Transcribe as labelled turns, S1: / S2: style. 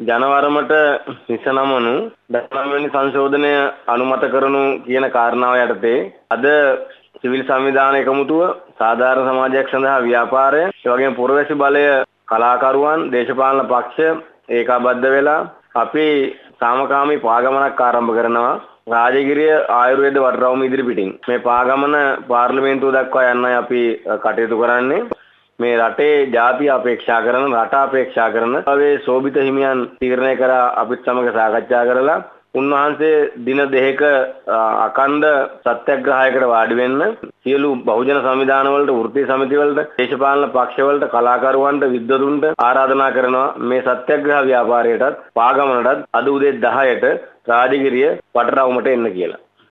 S1: ජනවරමට නිසනමනු 19 වෙනි සංශෝධනය අනුමත කරනු කියන කාරණාව යටතේ අද සිවිල් සංවිධාන එකමුතුව සාධාරණ සමාජයක් සඳහා ව්‍යාපාරය ඒ වගේම පුරවැසි බලය කලාකරුවන් දේශපාලන පක්ෂ ඒකාබද්ධ වෙලා අපි සාමකාමී පාගමනක් ආරම්භ කරනවා. රාජගිරිය ආයුර්වේද වටරවුම ඉදිරිපිටින්. මේ පාගමන පාර්ලිමේන්තුව දක්වා යන්නයි අපි කටයුතු කරන්නේ. මේ රටේ ජාතිය අපේක්ෂා කරන රට අපේක්ෂා කරන අපේ සෝබිත හිමියන් තීරණය කර අපිත් සමග සාකච්ඡා කරලා උන්වහන්සේ දින දෙකක අකණ්ඩ සත්‍යග්‍රහයකට වාඩි වෙන්න සියලු බහුජන සංවිධානවලට වෘත්තීය සමිතිවලට දේශපාලන පක්ෂවලට කලාකරුවන්ට විද්වතුන්ට ආරාධනා කරනවා මේ සත්‍යග්‍රහ ව්‍යාපාරයටත් පාගමනටත් අද උදේ 10ට රාජගිරිය වටරවුමට එන්න කියලා.